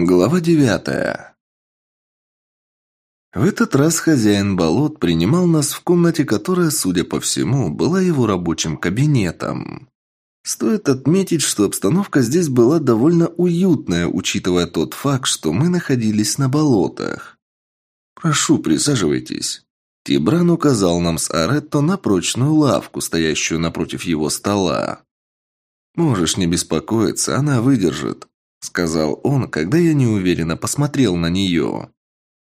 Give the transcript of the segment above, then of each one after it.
Глава девятая. В этот раз хозяин болот принимал нас в комнате, которая, судя по всему, была его рабочим кабинетом. Стоит отметить, что обстановка здесь была довольно уютная, учитывая тот факт, что мы находились на болотах. «Прошу, присаживайтесь». Тибран указал нам с Аретто на прочную лавку, стоящую напротив его стола. «Можешь не беспокоиться, она выдержит. – сказал он, когда я неуверенно посмотрел на нее.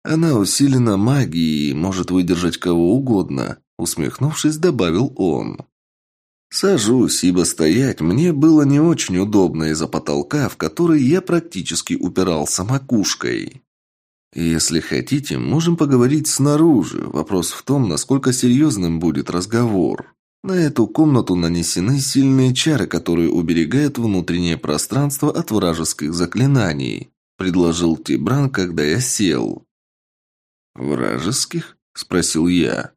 «Она усилена магией и может выдержать кого угодно», – усмехнувшись, добавил он. Сажусь, ибо стоять мне было не очень удобно из-за потолка, в который я практически упирался макушкой. Если хотите, можем поговорить снаружи. Вопрос в том, насколько серьезным будет разговор. На эту комнату нанесены сильные чары, которые уберегают внутреннее пространство от вражеских заклинаний», – предложил Тибран, когда я сел. «Вражеских?» – спросил я.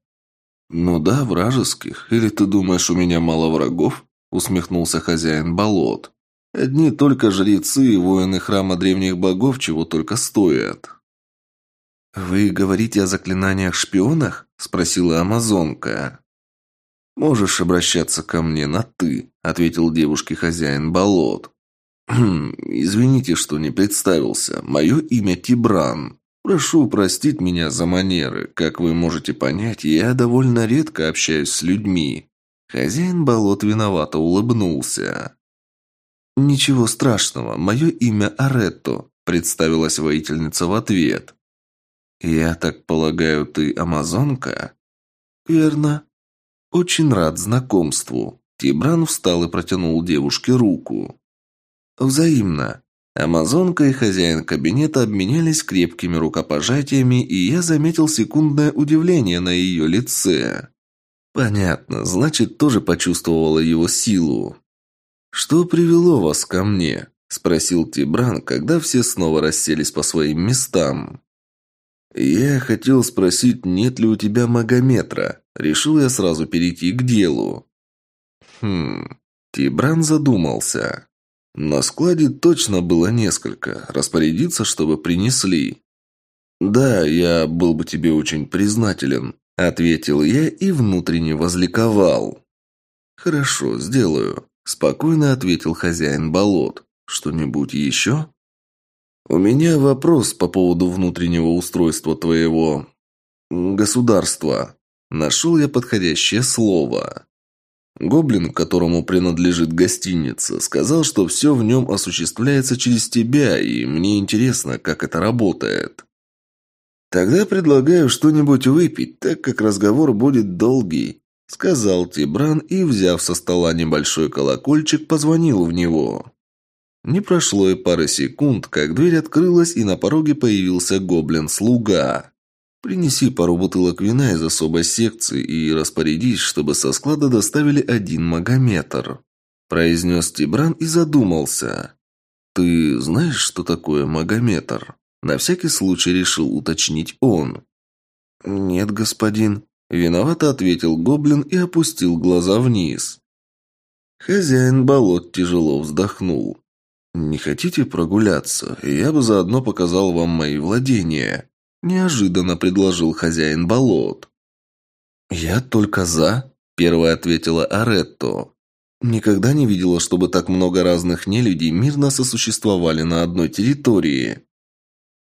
«Ну да, вражеских. Или ты думаешь, у меня мало врагов?» – усмехнулся хозяин болот. «Одни только жрецы и воины храма древних богов чего только стоят». «Вы говорите о заклинаниях-шпионах?» – спросила амазонка. «Можешь обращаться ко мне на «ты», — ответил девушке хозяин болот. «Хм, извините, что не представился. Мое имя Тибран. Прошу простить меня за манеры. Как вы можете понять, я довольно редко общаюсь с людьми». Хозяин болот виновато улыбнулся. «Ничего страшного. Мое имя Аретто», — представилась воительница в ответ. «Я так полагаю, ты амазонка?» «Верно», «Очень рад знакомству». Тибран встал и протянул девушке руку. «Взаимно». Амазонка и хозяин кабинета обменялись крепкими рукопожатиями, и я заметил секундное удивление на ее лице. «Понятно, значит, тоже почувствовала его силу». «Что привело вас ко мне?» – спросил Тибран, когда все снова расселись по своим местам. «Я хотел спросить, нет ли у тебя магометра?» Решил я сразу перейти к делу. Хм... Тибран задумался. На складе точно было несколько. Распорядиться, чтобы принесли. «Да, я был бы тебе очень признателен», — ответил я и внутренне возликовал. «Хорошо, сделаю», — спокойно ответил хозяин болот. «Что-нибудь еще?» «У меня вопрос по поводу внутреннего устройства твоего... государства». Нашел я подходящее слово. Гоблин, которому принадлежит гостиница, сказал, что все в нем осуществляется через тебя, и мне интересно, как это работает. Тогда предлагаю что-нибудь выпить, так как разговор будет долгий, сказал Тибран и, взяв со стола небольшой колокольчик, позвонил в него. Не прошло и пары секунд, как дверь открылась, и на пороге появился гоблин-слуга. «Принеси пару бутылок вина из особой секции и распорядись, чтобы со склада доставили один магометр», – произнес Тибран и задумался. «Ты знаешь, что такое магометр?» На всякий случай решил уточнить он. «Нет, господин», – виновато ответил гоблин и опустил глаза вниз. Хозяин болот тяжело вздохнул. «Не хотите прогуляться? Я бы заодно показал вам мои владения», – неожиданно предложил хозяин болот. «Я только за», – первая ответила Аретто. «Никогда не видела, чтобы так много разных нелюдей мирно сосуществовали на одной территории».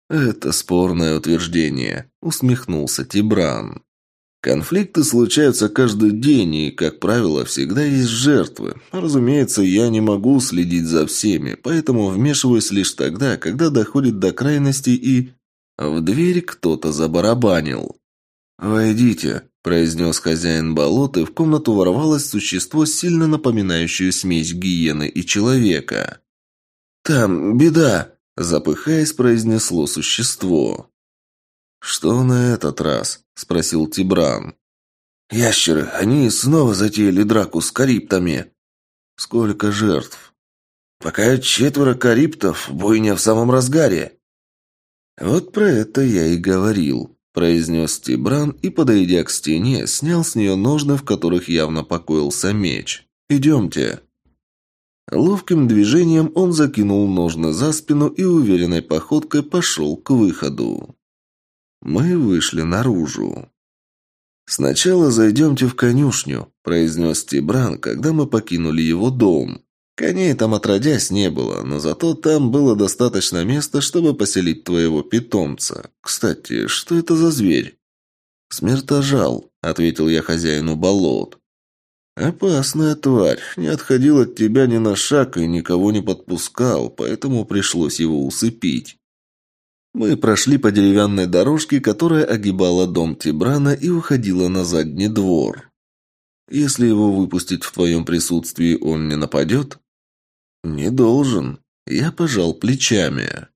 «Это спорное утверждение», – усмехнулся Тибран. Конфликты случаются каждый день, и, как правило, всегда есть жертвы. Разумеется, я не могу следить за всеми, поэтому вмешиваюсь лишь тогда, когда доходит до крайности и... В дверь кто-то забарабанил. «Войдите», – произнес хозяин болот, и в комнату ворвалось существо, сильно напоминающее смесь гиены и человека. «Там беда», – запыхаясь, произнесло существо. «Что на этот раз?» – спросил Тибран. «Ящеры, они снова затеяли драку с кариптами». «Сколько жертв?» «Пока четверо кариптов, бойня в самом разгаре». «Вот про это я и говорил», – произнес Тибран и, подойдя к стене, снял с нее ножны, в которых явно покоился меч. «Идемте». Ловким движением он закинул ножны за спину и уверенной походкой пошел к выходу. Мы вышли наружу. «Сначала зайдемте в конюшню», – произнес Тибран, когда мы покинули его дом. Коней там отродясь не было, но зато там было достаточно места, чтобы поселить твоего питомца. Кстати, что это за зверь? Смертожал, ответил я хозяину болот. «Опасная тварь. Не отходил от тебя ни на шаг и никого не подпускал, поэтому пришлось его усыпить». Мы прошли по деревянной дорожке, которая огибала дом Тибрана и уходила на задний двор. «Если его выпустить в твоем присутствии, он не нападет?» «Не должен». Я пожал плечами.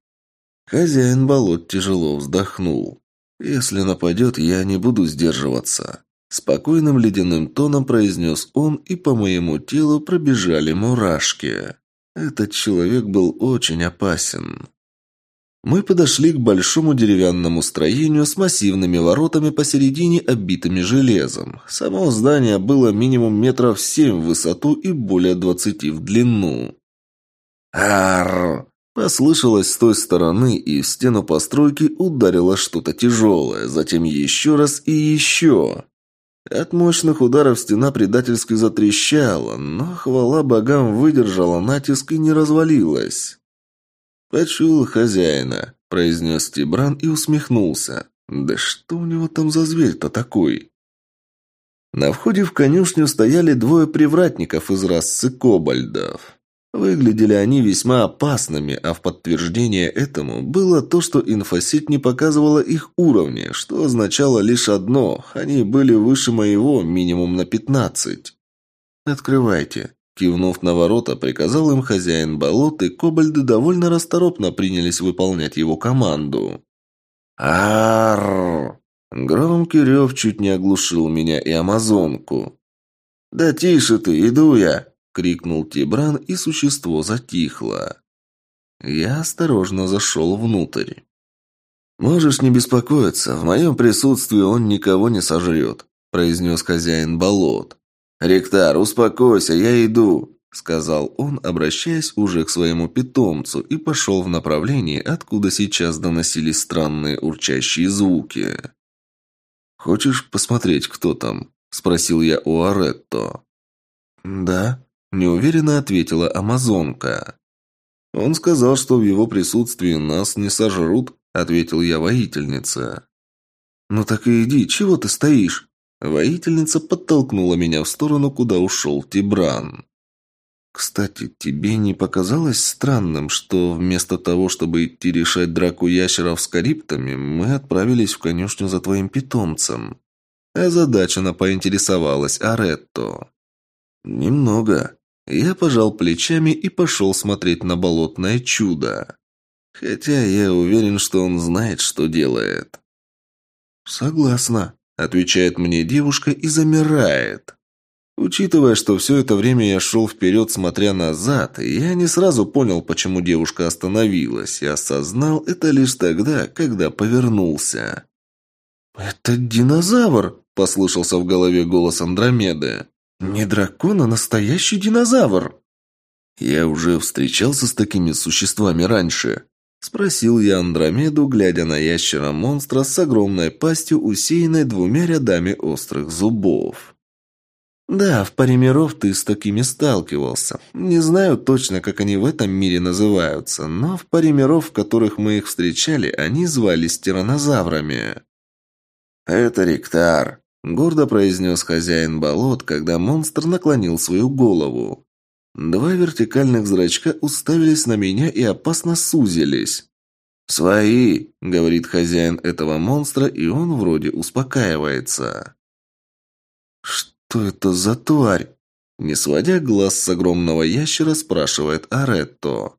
Хозяин болот тяжело вздохнул. «Если нападет, я не буду сдерживаться». Спокойным ледяным тоном произнес он, и по моему телу пробежали мурашки. Этот человек был очень опасен. Мы подошли к большому деревянному строению с массивными воротами посередине, оббитыми железом. Само здание было минимум метров семь в высоту и более двадцати в длину. «Арррр!» Послышалось с той стороны, и в стену постройки ударило что-то тяжелое, затем еще раз и еще. От мощных ударов стена предательски затрещала, но, хвала богам, выдержала натиск и не развалилась. «Почул хозяина», — произнес Тибран и усмехнулся. «Да что у него там за зверь-то такой?» На входе в конюшню стояли двое привратников из расы кобальдов. Выглядели они весьма опасными, а в подтверждение этому было то, что инфосеть не показывала их уровни, что означало лишь одно – они были выше моего минимум на пятнадцать. «Открывайте», – кивнув на ворота, приказал им хозяин болот, и кобальды довольно расторопно принялись выполнять его команду. Арр! Громкий рев чуть не оглушил меня и амазонку. «Да тише ты, иду я!» — крикнул Тибран, и существо затихло. Я осторожно зашел внутрь. «Можешь не беспокоиться, в моем присутствии он никого не сожрет», — произнес хозяин болот. «Ректар, успокойся, я иду», — сказал он, обращаясь уже к своему питомцу, и пошел в направлении, откуда сейчас доносились странные урчащие звуки. «Хочешь посмотреть, кто там?» — спросил я у Аретто. «Да», Неуверенно ответила амазонка. «Он сказал, что в его присутствии нас не сожрут», — ответил я воительнице. «Ну так и иди, чего ты стоишь?» Воительница подтолкнула меня в сторону, куда ушел Тибран. «Кстати, тебе не показалось странным, что вместо того, чтобы идти решать драку ящеров с кариптами, мы отправились в конюшню за твоим питомцем?» Озадаченно поинтересовалась Аретто. «Немного», я пожал плечами и пошел смотреть на болотное чудо. Хотя я уверен, что он знает, что делает. «Согласна», — отвечает мне девушка и замирает. Учитывая, что все это время я шел вперед, смотря назад, я не сразу понял, почему девушка остановилась, и осознал это лишь тогда, когда повернулся. «Это динозавр!» – послышался в голове голос Андромеды. «Не дракон, а настоящий динозавр!» «Я уже встречался с такими существами раньше», – спросил я Андромеду, глядя на ящера-монстра с огромной пастью, усеянной двумя рядами острых зубов. «Да, в паре миров ты с такими сталкивался. Не знаю точно, как они в этом мире называются, но в паре миров, в которых мы их встречали, они звались тиранозаврами». «Это Ректар», Гордо произнес хозяин болот, когда монстр наклонил свою голову. Два вертикальных зрачка уставились на меня и опасно сузились. «Свои!» — говорит хозяин этого монстра, и он вроде успокаивается. «Что это за тварь?» Не сводя глаз с огромного ящера, спрашивает Аретто.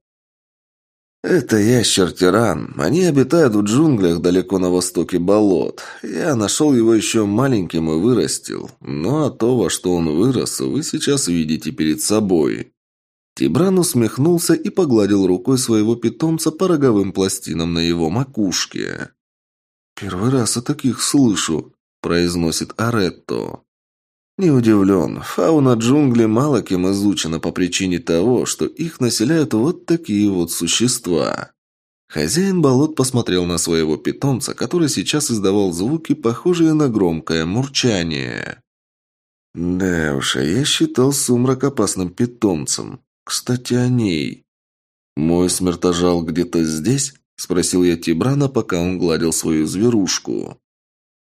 «Это ящер-тиран. Они обитают в джунглях далеко на востоке болот. Я нашел его еще маленьким и вырастил. Ну а то, во что он вырос, вы сейчас видите перед собой». Тибран усмехнулся и погладил рукой своего питомца по роговым пластинам на его макушке. «Первый раз о таких слышу», – произносит Аретто. Не удивлен. Фауна джунглей мало кем изучена по причине того, что их населяют вот такие вот существа. Хозяин болот посмотрел на своего питомца, который сейчас издавал звуки, похожие на громкое мурчание. Да уж, а я считал сумрак опасным питомцем. Кстати, о ней. «Мой смертожал где-то здесь?» – спросил я Тибрана, пока он гладил свою зверушку.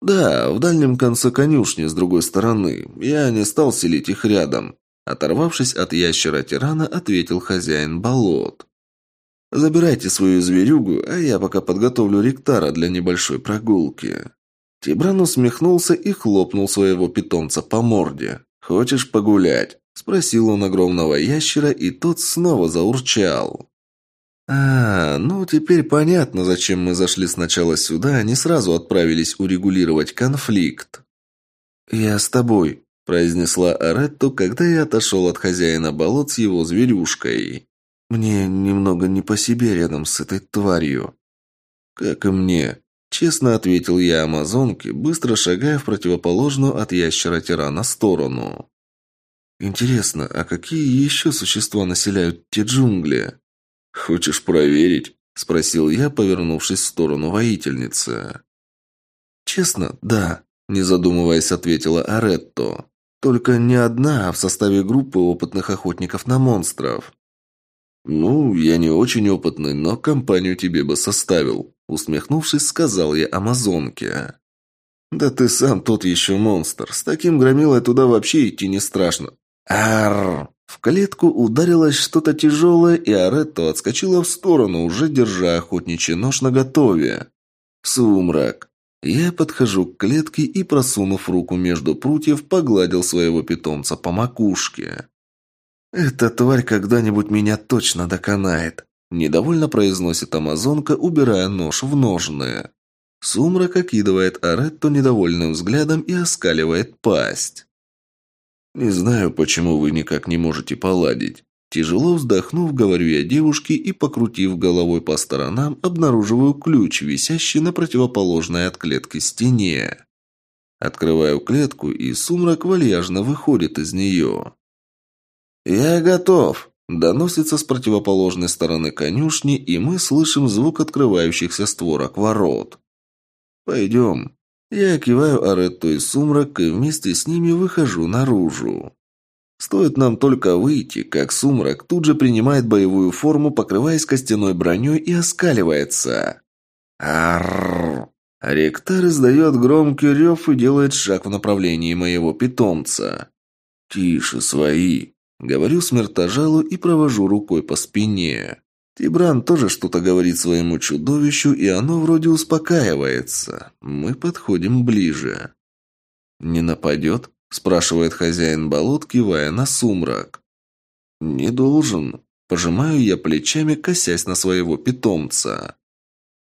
«Да, в дальнем конце конюшни, с другой стороны. Я не стал селить их рядом». Оторвавшись от ящера-тирана, ответил хозяин болот. «Забирайте свою зверюгу, а я пока подготовлю ректара для небольшой прогулки». Тибран усмехнулся и хлопнул своего питомца по морде. «Хочешь погулять?» – спросил он огромного ящера, и тот снова заурчал. «А, ну теперь понятно, зачем мы зашли сначала сюда, а не сразу отправились урегулировать конфликт». «Я с тобой», – произнесла Аретто, когда я отошел от хозяина болот с его зверюшкой. «Мне немного не по себе рядом с этой тварью». «Как и мне», – честно ответил я амазонке, быстро шагая в противоположную от ящера-тирана сторону. «Интересно, а какие еще существа населяют те джунгли?» «Хочешь проверить?» – спросил я, повернувшись в сторону воительницы. «Честно, да», – не задумываясь, ответила Аретто. «Только не одна, а в составе группы опытных охотников на монстров». «Ну, я не очень опытный, но компанию тебе бы составил», – усмехнувшись, сказал я амазонке. «Да ты сам тот еще монстр. С таким громилой туда вообще идти не страшно». «Арррр!» В клетку ударилось что-то тяжелое, и Аретто отскочила в сторону, уже держа охотничий нож наготове. Сумрак. Я подхожу к клетке и, просунув руку между прутьев, погладил своего питомца по макушке. «Эта тварь когда-нибудь меня точно доконает», – недовольно произносит амазонка, убирая нож в ножны. Сумрак окидывает Аретто недовольным взглядом и оскаливает пасть. «Не знаю, почему вы никак не можете поладить». Тяжело вздохнув, говорю я девушке и, покрутив головой по сторонам, обнаруживаю ключ, висящий на противоположной от клетки стене. Открываю клетку, и сумрак вальяжно выходит из нее. «Я готов!» – доносится с противоположной стороны конюшни, и мы слышим звук открывающихся створок ворот. «Пойдем». Я киваю Аретто и Сумрак и вместе с ними выхожу наружу. Стоит нам только выйти, как Сумрак тут же принимает боевую форму, покрываясь костяной броней и оскаливается. Аррррр. Ректар издает громкий рев и делает шаг в направлении моего питомца. «Тише, свои!» Говорю смертожалу и провожу рукой по спине. Тибран тоже что-то говорит своему чудовищу, и оно вроде успокаивается. Мы подходим ближе. «Не нападет?» – спрашивает хозяин болот, кивая на сумрак. «Не должен». Пожимаю я плечами, косясь на своего питомца.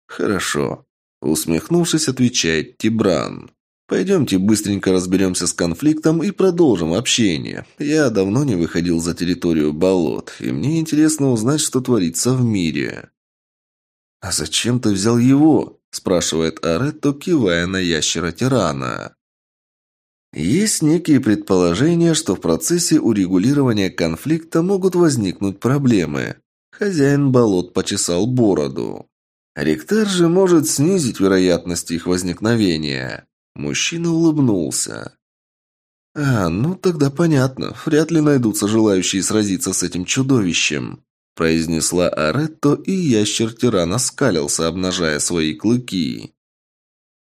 «Хорошо», – усмехнувшись, отвечает Тибран. Пойдемте быстренько разберемся с конфликтом и продолжим общение. Я давно не выходил за территорию болот, и мне интересно узнать, что творится в мире». «А зачем ты взял его?» – спрашивает Аретто, кивая на ящера-тирана. Есть некие предположения, что в процессе урегулирования конфликта могут возникнуть проблемы. Хозяин болот почесал бороду. Ректар же может снизить вероятность их возникновения. Мужчина улыбнулся. «А, ну тогда понятно. Вряд ли найдутся желающие сразиться с этим чудовищем», произнесла Аретто, и ящер-тиран оскалился, обнажая свои клыки.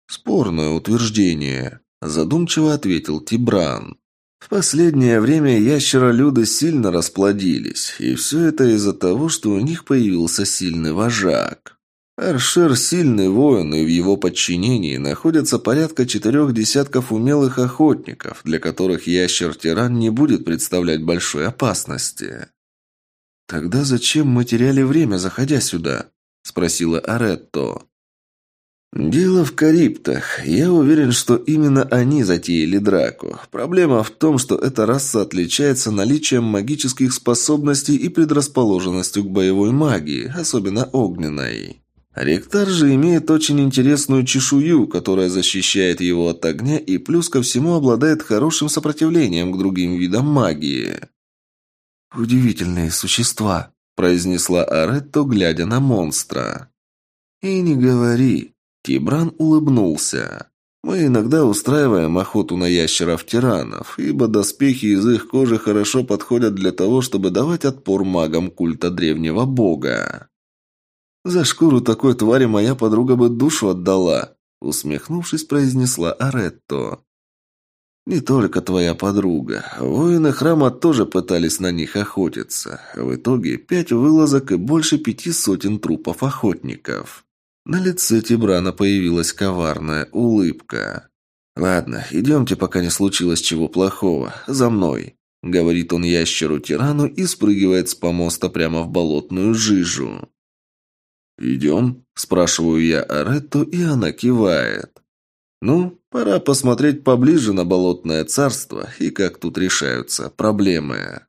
«Спорное утверждение», – задумчиво ответил Тибран. «В последнее время ящеролюды сильно расплодились, и все это из-за того, что у них появился сильный вожак». Аршер – сильный воин, и в его подчинении находятся порядка четырех десятков умелых охотников, для которых ящер-тиран не будет представлять большой опасности. «Тогда зачем мы теряли время, заходя сюда?» – спросила Аретто. «Дело в кариптах. Я уверен, что именно они затеяли драку. Проблема в том, что эта раса отличается наличием магических способностей и предрасположенностью к боевой магии, особенно огненной». Ректар же имеет очень интересную чешую, которая защищает его от огня и плюс ко всему обладает хорошим сопротивлением к другим видам магии. «Удивительные существа», – произнесла Аретто, глядя на монстра. «И не говори», – Тибран улыбнулся. «Мы иногда устраиваем охоту на ящеров-тиранов, ибо доспехи из их кожи хорошо подходят для того, чтобы давать отпор магам культа древнего бога». «За шкуру такой твари моя подруга бы душу отдала», усмехнувшись, произнесла Аретто. «Не только твоя подруга. Воины храма тоже пытались на них охотиться. В итоге пять вылазок и больше пяти сотен трупов охотников». На лице Тибрана появилась коварная улыбка. «Ладно, идемте, пока не случилось чего плохого. За мной», — говорит он ящеру-тирану и спрыгивает с помоста прямо в болотную жижу. «Идем?» – спрашиваю я Аретту, и она кивает. «Ну, пора посмотреть поближе на болотное царство и как тут решаются проблемы».